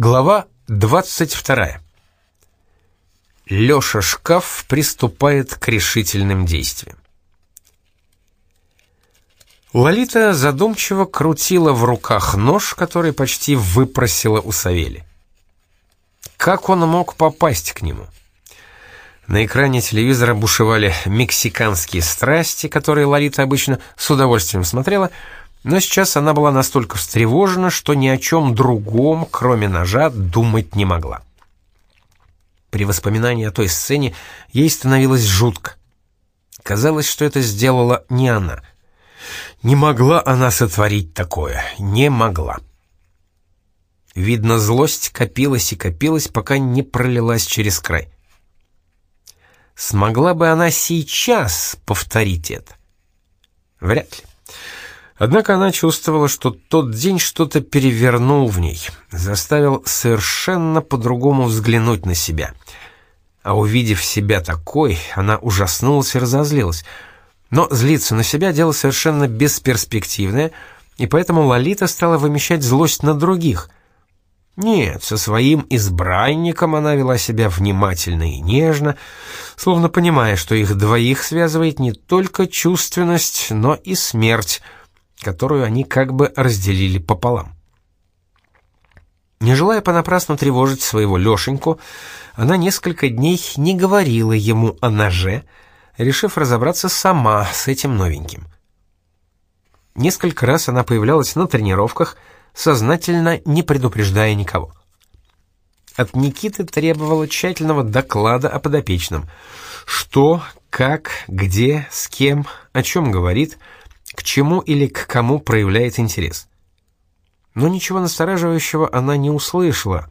Глава 22. Лёша Шкаф приступает к решительным действиям. Лолита задумчиво крутила в руках нож, который почти выпросила у Савели. Как он мог попасть к нему? На экране телевизора бушевали мексиканские страсти, которые Лолита обычно с удовольствием смотрела, но сейчас она была настолько встревожена, что ни о чем другом, кроме ножа, думать не могла. При воспоминании о той сцене ей становилось жутко. Казалось, что это сделала не она. Не могла она сотворить такое, не могла. Видно, злость копилась и копилась, пока не пролилась через край. Смогла бы она сейчас повторить это? Вряд ли. Однако она чувствовала, что тот день что-то перевернул в ней, заставил совершенно по-другому взглянуть на себя. А увидев себя такой, она ужаснулась и разозлилась. Но злиться на себя — дело совершенно бесперспективное, и поэтому Лолита стала вымещать злость на других. Нет, со своим избранником она вела себя внимательно и нежно, словно понимая, что их двоих связывает не только чувственность, но и смерть — которую они как бы разделили пополам. Не желая понапрасну тревожить своего Лешеньку, она несколько дней не говорила ему о ноже, решив разобраться сама с этим новеньким. Несколько раз она появлялась на тренировках, сознательно не предупреждая никого. От Никиты требовала тщательного доклада о подопечном. Что, как, где, с кем, о чем говорит – к чему или к кому проявляет интерес. Но ничего настораживающего она не услышала.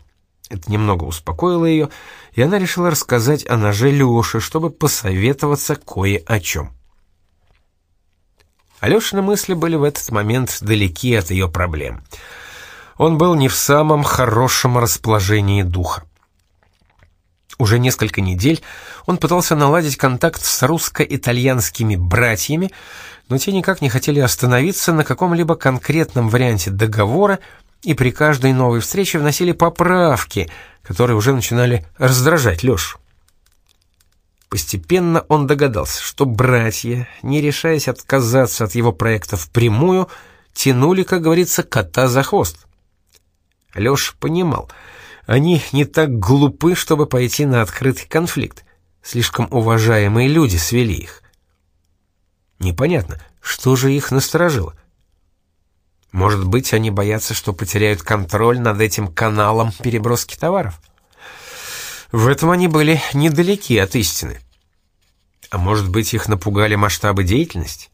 Это немного успокоило ее, и она решила рассказать о ноже Лёше, чтобы посоветоваться кое о чем. Алешины мысли были в этот момент далеки от ее проблем. Он был не в самом хорошем расположении духа. Уже несколько недель он пытался наладить контакт с русско-итальянскими братьями, но те никак не хотели остановиться на каком-либо конкретном варианте договора и при каждой новой встрече вносили поправки, которые уже начинали раздражать Лешу. Постепенно он догадался, что братья, не решаясь отказаться от его проекта впрямую, тянули, как говорится, кота за хвост. Леша понимал, они не так глупы, чтобы пойти на открытый конфликт. Слишком уважаемые люди свели их. Непонятно, что же их насторожило? Может быть, они боятся, что потеряют контроль над этим каналом переброски товаров? В этом они были недалеки от истины. А может быть, их напугали масштабы деятельности?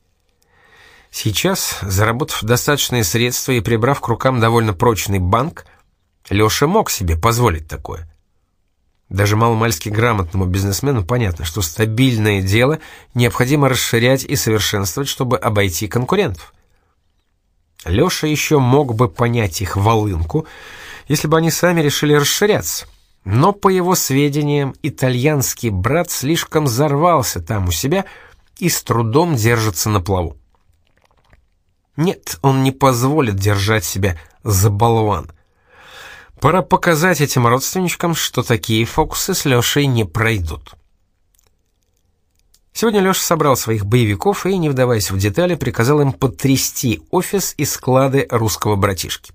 Сейчас, заработав достаточные средства и прибрав к рукам довольно прочный банк, Леша мог себе позволить такое. Даже маломальски грамотному бизнесмену понятно, что стабильное дело необходимо расширять и совершенствовать, чтобы обойти конкурентов. Леша еще мог бы понять их волынку, если бы они сами решили расширяться. Но, по его сведениям, итальянский брат слишком взорвался там у себя и с трудом держится на плаву. Нет, он не позволит держать себя за болван — Пора показать этим родственничкам, что такие фокусы с Лешей не пройдут. Сегодня Леша собрал своих боевиков и, не вдаваясь в детали, приказал им потрясти офис и склады русского братишки.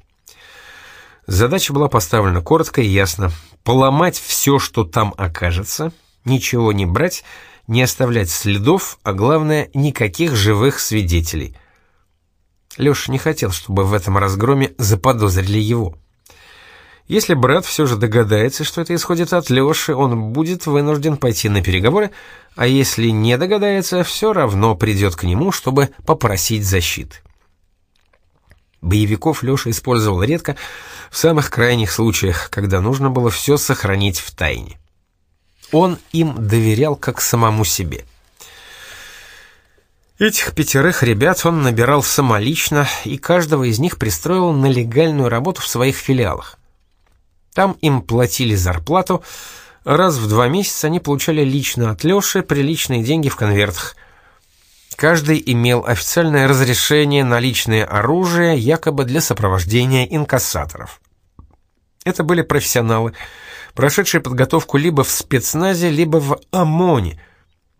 Задача была поставлена коротко и ясно. Поломать все, что там окажется, ничего не брать, не оставлять следов, а главное, никаких живых свидетелей. Леша не хотел, чтобы в этом разгроме заподозрили его. Если брат все же догадается, что это исходит от Леши, он будет вынужден пойти на переговоры, а если не догадается, все равно придет к нему, чтобы попросить защиты. Боевиков Леша использовал редко, в самых крайних случаях, когда нужно было все сохранить в тайне. Он им доверял как самому себе. Этих пятерых ребят он набирал самолично, и каждого из них пристроил на легальную работу в своих филиалах. Там им платили зарплату, раз в два месяца они получали лично от Лёши приличные деньги в конвертах. Каждый имел официальное разрешение на личное оружие, якобы для сопровождения инкассаторов. Это были профессионалы, прошедшие подготовку либо в спецназе, либо в ОМОНе.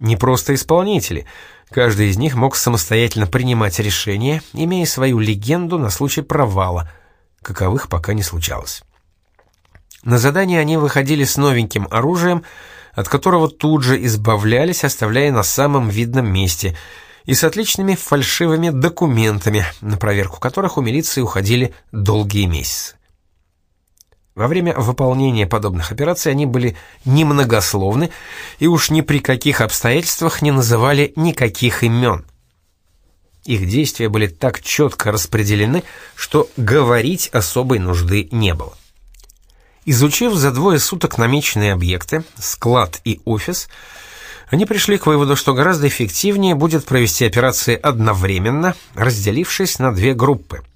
Не просто исполнители. Каждый из них мог самостоятельно принимать решения, имея свою легенду на случай провала, каковых пока не случалось. На задание они выходили с новеньким оружием, от которого тут же избавлялись, оставляя на самом видном месте, и с отличными фальшивыми документами, на проверку которых у милиции уходили долгие месяцы. Во время выполнения подобных операций они были немногословны и уж ни при каких обстоятельствах не называли никаких имен. Их действия были так четко распределены, что говорить особой нужды не было. Изучив за двое суток намеченные объекты, склад и офис, они пришли к выводу, что гораздо эффективнее будет провести операции одновременно, разделившись на две группы –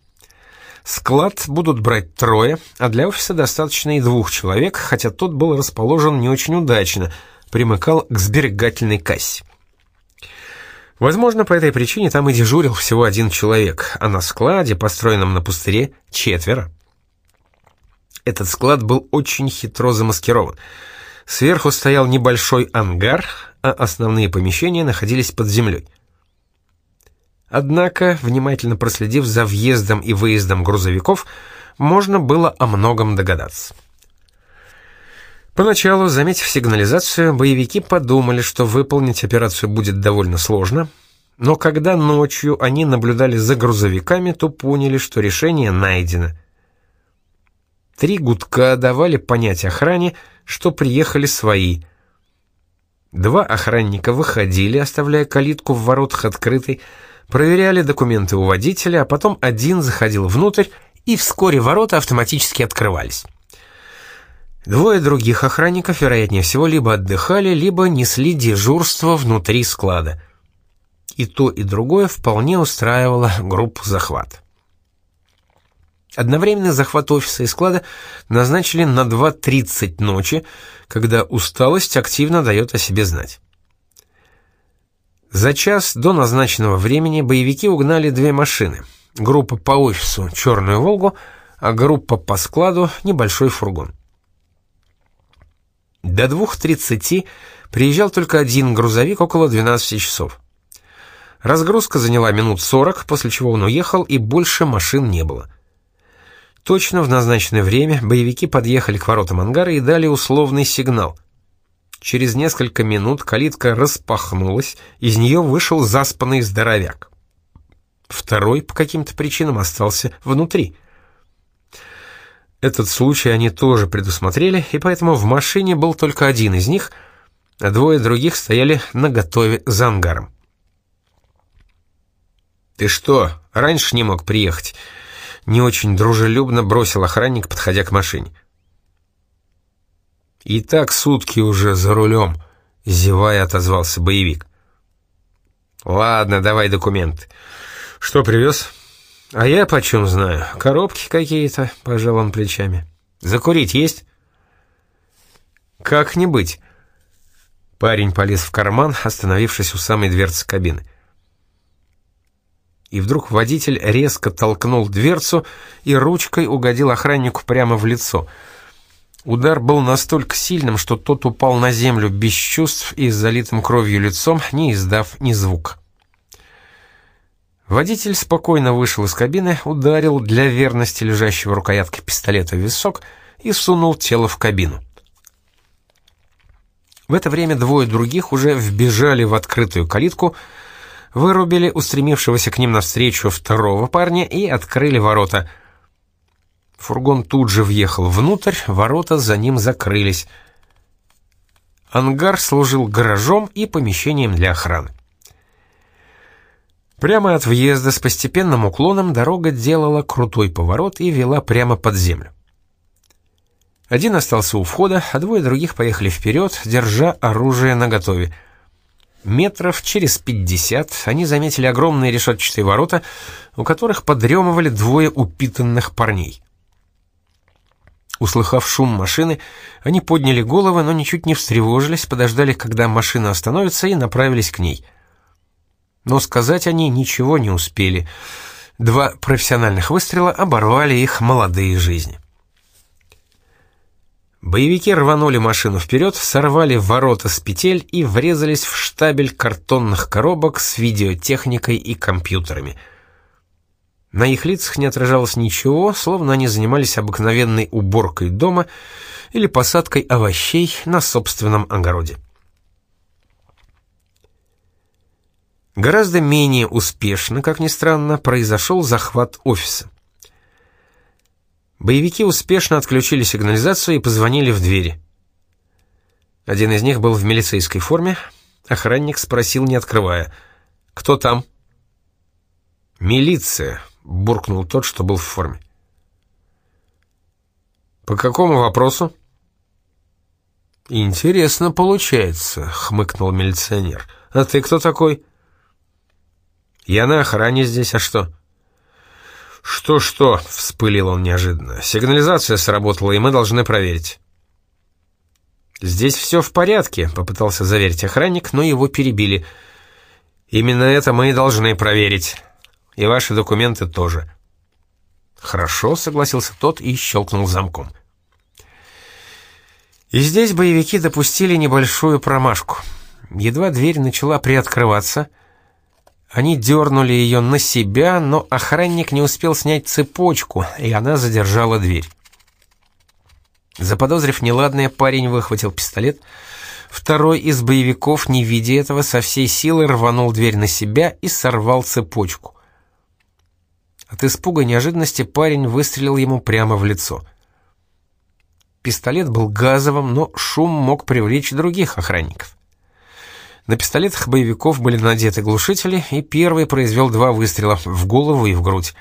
Склад будут брать трое, а для офиса достаточно и двух человек, хотя тот был расположен не очень удачно, примыкал к сберегательной кассе. Возможно, по этой причине там и дежурил всего один человек, а на складе, построенном на пустыре, четверо. Этот склад был очень хитро замаскирован. Сверху стоял небольшой ангар, а основные помещения находились под землей. Однако, внимательно проследив за въездом и выездом грузовиков, можно было о многом догадаться. Поначалу, заметив сигнализацию, боевики подумали, что выполнить операцию будет довольно сложно, но когда ночью они наблюдали за грузовиками, то поняли, что решение найдено. Три гудка давали понять охране, что приехали свои. Два охранника выходили, оставляя калитку в воротах открытой, проверяли документы у водителя, а потом один заходил внутрь, и вскоре ворота автоматически открывались. Двое других охранников, вероятнее всего, либо отдыхали, либо несли дежурство внутри склада. И то, и другое вполне устраивало группу захвата. Одновременный захват офиса и склада назначили на 2.30 ночи, когда усталость активно дает о себе знать. За час до назначенного времени боевики угнали две машины. Группа по офису — «Черную Волгу», а группа по складу — небольшой фургон. До 2.30 приезжал только один грузовик около 12 часов. Разгрузка заняла минут 40, после чего он уехал, и больше машин не было. Точно в назначенное время боевики подъехали к воротам ангара и дали условный сигнал. Через несколько минут калитка распахнулась, из нее вышел заспанный здоровяк. Второй по каким-то причинам остался внутри. Этот случай они тоже предусмотрели, и поэтому в машине был только один из них, а двое других стояли наготове за ангаром. «Ты что, раньше не мог приехать?» Не очень дружелюбно бросил охранник, подходя к машине. «И так сутки уже за рулем», — зевая отозвался боевик. «Ладно, давай документы. Что привез?» «А я почем знаю? Коробки какие-то», — пожал он плечами. «Закурить есть?» «Как не быть?» Парень полез в карман, остановившись у самой дверцы кабины. И вдруг водитель резко толкнул дверцу и ручкой угодил охраннику прямо в лицо — Удар был настолько сильным, что тот упал на землю без чувств и с залитым кровью лицом, не издав ни звука. Водитель спокойно вышел из кабины, ударил для верности лежащего рукоятки пистолета в висок и сунул тело в кабину. В это время двое других уже вбежали в открытую калитку, вырубили устремившегося к ним навстречу второго парня и открыли ворота — Фургон тут же въехал внутрь, ворота за ним закрылись. Ангар служил гаражом и помещением для охраны. Прямо от въезда с постепенным уклоном дорога делала крутой поворот и вела прямо под землю. Один остался у входа, а двое других поехали вперед, держа оружие наготове. Метров через пятьдесят они заметили огромные решетчатые ворота, у которых подремывали двое упитанных парней. Услыхав шум машины, они подняли головы, но ничуть не встревожились, подождали, когда машина остановится, и направились к ней. Но сказать они ничего не успели. Два профессиональных выстрела оборвали их молодые жизни. Боевики рванули машину вперед, сорвали ворота с петель и врезались в штабель картонных коробок с видеотехникой и компьютерами. На их лицах не отражалось ничего, словно они занимались обыкновенной уборкой дома или посадкой овощей на собственном огороде. Гораздо менее успешно, как ни странно, произошел захват офиса. Боевики успешно отключили сигнализацию и позвонили в двери. Один из них был в милицейской форме. Охранник спросил, не открывая. «Кто там?» «Милиция», — буркнул тот, что был в форме. «По какому вопросу?» «Интересно получается», — хмыкнул милиционер. «А ты кто такой?» «Я на охране здесь, а что?» «Что-что?» — вспылил он неожиданно. «Сигнализация сработала, и мы должны проверить». «Здесь все в порядке», — попытался заверить охранник, но его перебили. «Именно это мы и должны проверить. И ваши документы тоже». «Хорошо», — согласился тот и щелкнул замком. И здесь боевики допустили небольшую промашку. Едва дверь начала приоткрываться — они дернули ее на себя, но охранник не успел снять цепочку, и она задержала дверь. Заподозрив неладное, парень выхватил пистолет. Второй из боевиков, не видя этого, со всей силы рванул дверь на себя и сорвал цепочку. От испуга неожиданности парень выстрелил ему прямо в лицо. Пистолет был газовым, но шум мог привлечь других охранников. На пистолетах боевиков были надеты глушители, и первый произвел два выстрела в голову и в грудь.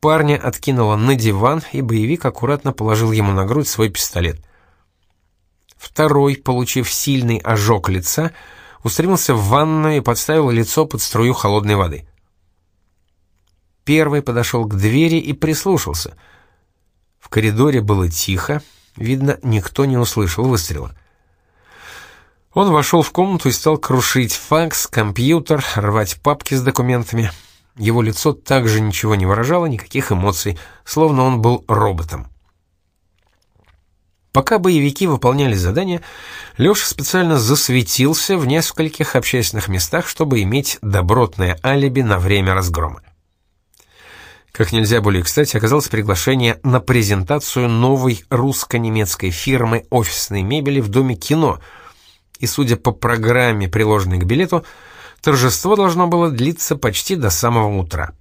Парня откинуло на диван, и боевик аккуратно положил ему на грудь свой пистолет. Второй, получив сильный ожог лица, устремился в ванную и подставил лицо под струю холодной воды. Первый подошел к двери и прислушался. В коридоре было тихо, видно, никто не услышал выстрела. Он вошел в комнату и стал крушить факс, компьютер, рвать папки с документами. Его лицо также ничего не выражало, никаких эмоций, словно он был роботом. Пока боевики выполняли задание, Леша специально засветился в нескольких общественных местах, чтобы иметь добротное алиби на время разгрома. Как нельзя более кстати, оказалось приглашение на презентацию новой русско-немецкой фирмы офисной мебели в Доме кино — и, судя по программе, приложенной к билету, торжество должно было длиться почти до самого утра.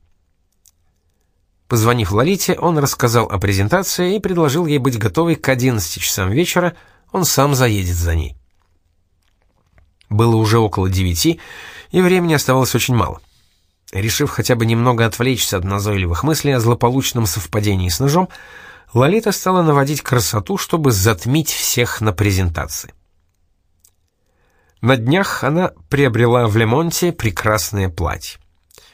Позвонив Лолите, он рассказал о презентации и предложил ей быть готовой к 11 часам вечера, он сам заедет за ней. Было уже около девяти, и времени оставалось очень мало. Решив хотя бы немного отвлечься от назойливых мыслей о злополучном совпадении с ножом, Лолита стала наводить красоту, чтобы затмить всех на презентации. На днях она приобрела в Лемонте прекрасное платье.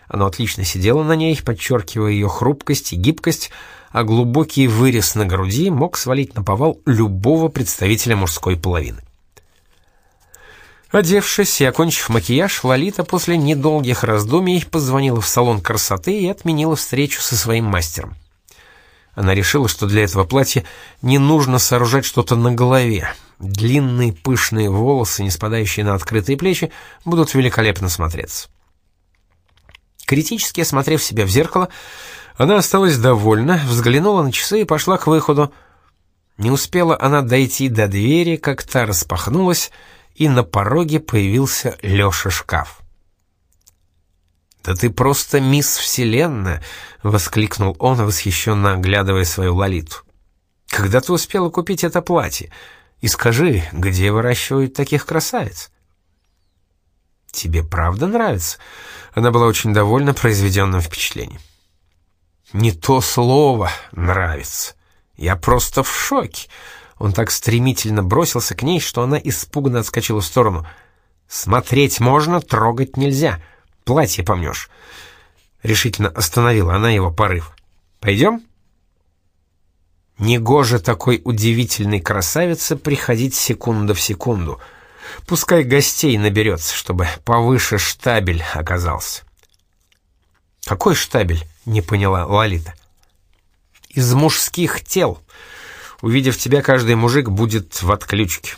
Оно отлично сидело на ней, подчеркивая ее хрупкость и гибкость, а глубокий вырез на груди мог свалить на повал любого представителя мужской половины. Одевшись и окончив макияж, Лолита после недолгих раздумий позвонила в салон красоты и отменила встречу со своим мастером. Она решила, что для этого платья не нужно сооружать что-то на голове, Длинные пышные волосы, не спадающие на открытые плечи, будут великолепно смотреться. Критически осмотрев себя в зеркало, она осталась довольна, взглянула на часы и пошла к выходу. Не успела она дойти до двери, как та распахнулась, и на пороге появился Лёша Шкаф. «Да ты просто мисс Вселенная!» — воскликнул он, восхищенно оглядывая свою Лолиту. «Когда ты успела купить это платье? И скажи, где выращивают таких красавиц?» «Тебе правда нравится?» Она была очень довольна произведенным впечатлением. «Не то слово «нравится». Я просто в шоке». Он так стремительно бросился к ней, что она испуганно отскочила в сторону. «Смотреть можно, трогать нельзя. Платье помнешь». Решительно остановила она его порыв. «Пойдем?» Негоже такой удивительной красавице приходить секунда в секунду. Пускай гостей наберется, чтобы повыше штабель оказался. «Какой штабель?» — не поняла Лолита. «Из мужских тел. Увидев тебя, каждый мужик будет в отключке.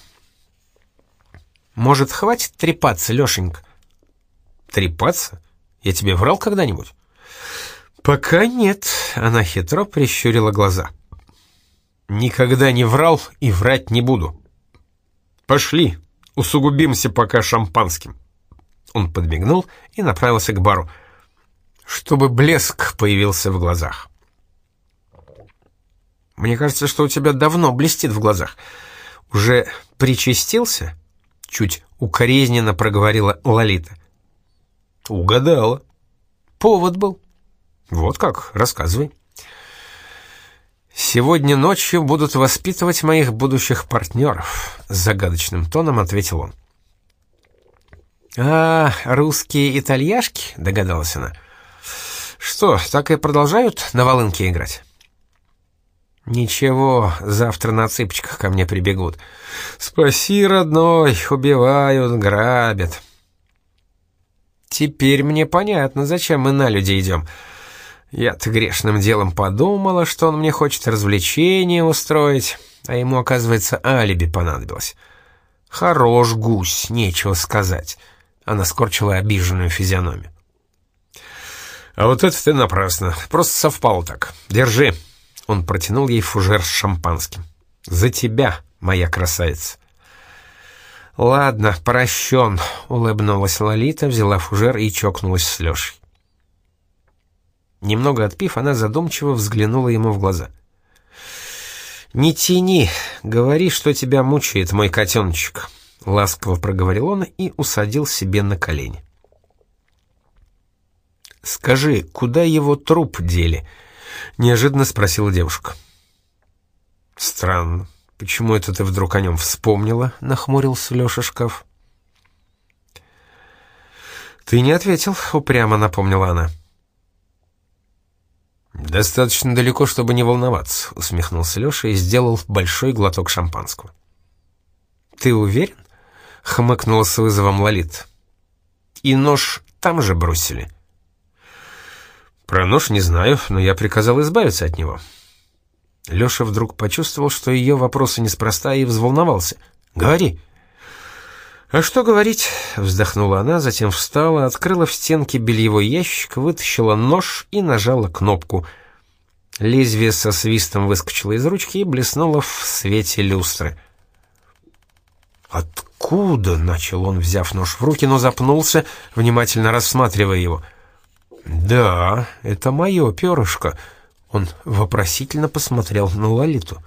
Может, хватит трепаться, Лешенька? Трепаться? Я тебе врал когда-нибудь? Пока нет, она хитро прищурила глаза. Никогда не врал и врать не буду. Пошли, усугубимся пока шампанским. Он подмигнул и направился к бару, чтобы блеск появился в глазах. Мне кажется, что у тебя давно блестит в глазах. Уже причастился? Чуть укоризненно проговорила Лолита. Угадала. Повод был. Вот как, рассказывай. «Сегодня ночью будут воспитывать моих будущих партнеров», — загадочным тоном ответил он. «А, русские итальяшки?» — догадалась она. «Что, так и продолжают на волынке играть?» «Ничего, завтра на цыпочках ко мне прибегут. Спаси, родной, убивают, грабят». «Теперь мне понятно, зачем мы на люди идем. Я-то грешным делом подумала, что он мне хочет развлечение устроить, а ему, оказывается, алиби понадобилось. Хорош гусь, нечего сказать». Она скорчила обиженную физиономию. «А вот это ты напрасно. Просто совпало так. Держи». Он протянул ей фужер с шампанским. «За тебя, моя красавица». «Ладно, прощен», — улыбнулась Лолита, взяла фужер и чокнулась с Лешей. Немного отпив, она задумчиво взглянула ему в глаза. «Не тяни, говори, что тебя мучает, мой котеночек», — ласково проговорил он и усадил себе на колени. «Скажи, куда его труп дели?» — неожиданно спросила девушка. «Странно. Почему это ты вдруг о нем вспомнила?» — нахмурился Леша шкаф. «Ты не ответил», — упрямо напомнила она. «Достаточно далеко, чтобы не волноваться», — усмехнулся Леша и сделал большой глоток шампанского. «Ты уверен?» — хмыкнула с вызовом Лолит. «И нож там же бросили». «Про нож не знаю, но я приказал избавиться от него». Леша вдруг почувствовал, что ее вопросы неспроста, и взволновался. «Говори». «А что говорить?» — вздохнула она, затем встала, открыла в стенке бельевой ящик, вытащила нож и нажала кнопку. Лезвие со свистом выскочило из ручки и блеснуло в свете люстры. «Откуда?» — начал он, взяв нож в руки, но запнулся, внимательно рассматривая его. «Да, это мое перышко». Он вопросительно посмотрел на Лолиту.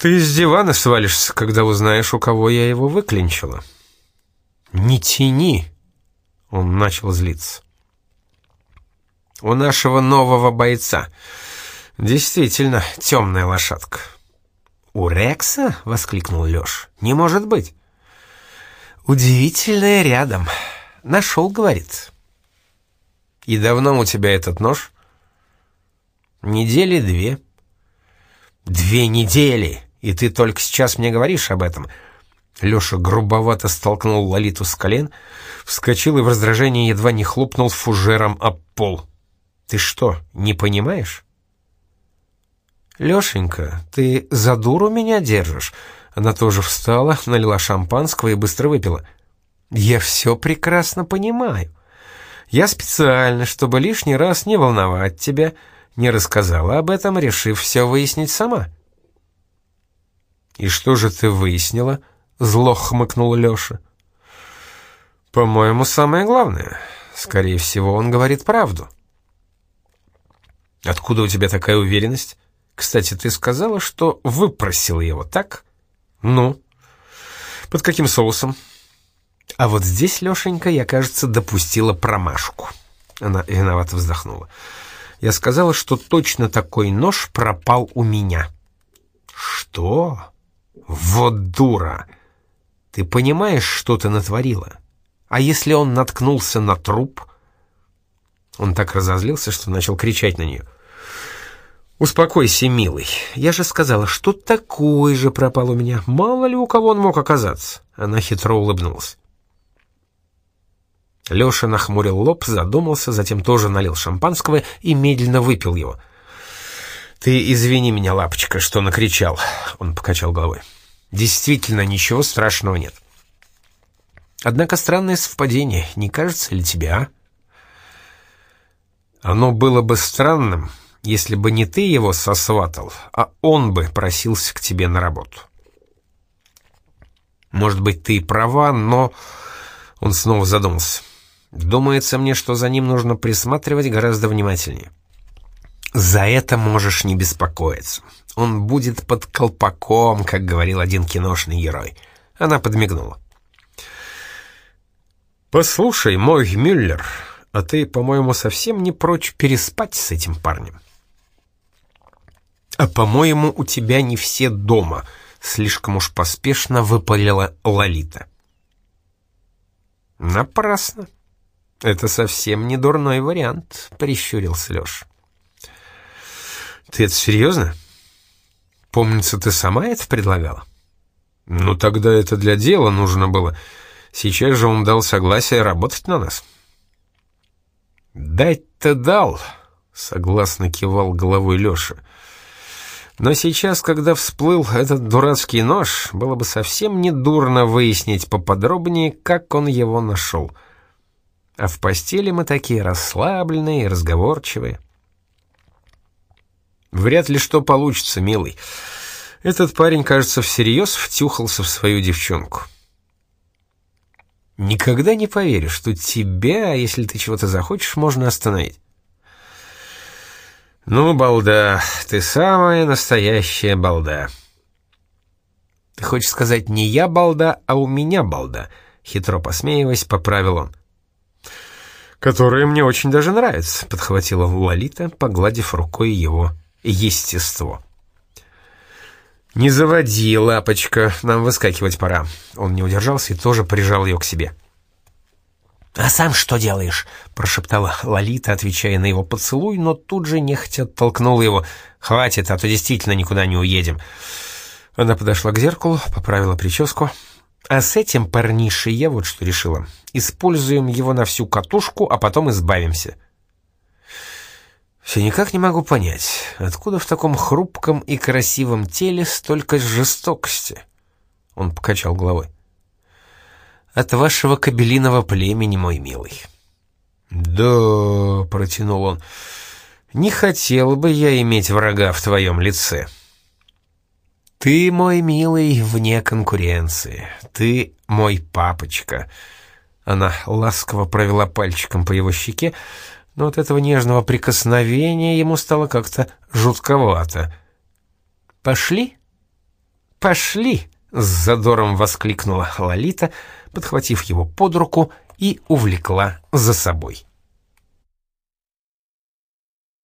«Ты с дивана свалишься, когда узнаешь, у кого я его выклинчила». «Не тяни!» — он начал злиться. «У нашего нового бойца. Действительно, темная лошадка». «У Рекса?» — воскликнул Лёш. «Не может быть». «Удивительное рядом. Нашел, говорит». «И давно у тебя этот нож?» «Недели две». «Две недели!» И ты только сейчас мне говоришь об этом». Леша грубовато столкнул Лолиту с колен, вскочил и в раздражении едва не хлопнул фужером об пол. «Ты что, не понимаешь?» «Лешенька, ты за дуру меня держишь?» Она тоже встала, налила шампанского и быстро выпила. «Я все прекрасно понимаю. Я специально, чтобы лишний раз не волновать тебя, не рассказала об этом, решив все выяснить сама». «И что же ты выяснила?» — зло хмыкнул Леша. «По-моему, самое главное. Скорее всего, он говорит правду». «Откуда у тебя такая уверенность? Кстати, ты сказала, что выпросила его, так?» «Ну?» «Под каким соусом?» «А вот здесь, Лешенька, я, кажется, допустила промашку». Она виновато вздохнула. «Я сказала, что точно такой нож пропал у меня». «Что?» «Вот дура! Ты понимаешь, что ты натворила? А если он наткнулся на труп?» Он так разозлился, что начал кричать на нее. «Успокойся, милый. Я же сказала, что такой же пропал у меня. Мало ли у кого он мог оказаться?» Она хитро улыбнулась. Леша нахмурил лоб, задумался, затем тоже налил шампанского и медленно выпил его. «Ты извини меня, лапочка, что накричал», — он покачал головой. «Действительно, ничего страшного нет». «Однако странное совпадение, не кажется ли тебе, а?» «Оно было бы странным, если бы не ты его сосватал, а он бы просился к тебе на работу». «Может быть, ты и права, но...» Он снова задумался. «Думается мне, что за ним нужно присматривать гораздо внимательнее». За это можешь не беспокоиться. Он будет под колпаком, как говорил один киношный герой. Она подмигнула. «Послушай, мой Мюллер, а ты, по-моему, совсем не прочь переспать с этим парнем?» «А, по-моему, у тебя не все дома», — слишком уж поспешно выпалила Лолита. «Напрасно. Это совсем не дурной вариант», — прищурился Леша. «Ты это серьезно? Помнится, ты сама это предлагала?» «Ну, тогда это для дела нужно было. Сейчас же он дал согласие работать на нас». «Дать-то дал», — согласно кивал головой Леша. «Но сейчас, когда всплыл этот дурацкий нож, было бы совсем недурно выяснить поподробнее, как он его нашел. А в постели мы такие расслабленные и разговорчивые». Вряд ли что получится, милый. Этот парень, кажется, всерьез втюхался в свою девчонку. Никогда не поверишь, что тебя, если ты чего-то захочешь, можно остановить. Ну, балда, ты самая настоящая балда. Ты хочешь сказать, не я балда, а у меня балда, хитро посмеиваясь, поправил он. Которая мне очень даже нравится, подхватила Лолита, погладив рукой его естество. «Не заводи, лапочка, нам выскакивать пора». Он не удержался и тоже прижал ее к себе. «А сам что делаешь?» — прошептала Лолита, отвечая на его поцелуй, но тут же нехотя оттолкнула его. «Хватит, а то действительно никуда не уедем». Она подошла к зеркалу, поправила прическу. «А с этим парнишей я вот что решила. Используем его на всю катушку, а потом избавимся». Все никак не могу понять, откуда в таком хрупком и красивом теле столько жестокости. Он покачал головой. От вашего кабелиного племени, мой милый. Да, протянул он. Не хотел бы я иметь врага в твоем лице. Ты, мой милый, вне конкуренции. Ты мой папочка. Она ласково провела пальчиком по его щеке, но от этого нежного прикосновения ему стало как-то жутковато. «Пошли? Пошли!» — с задором воскликнула Лолита, подхватив его под руку и увлекла за собой.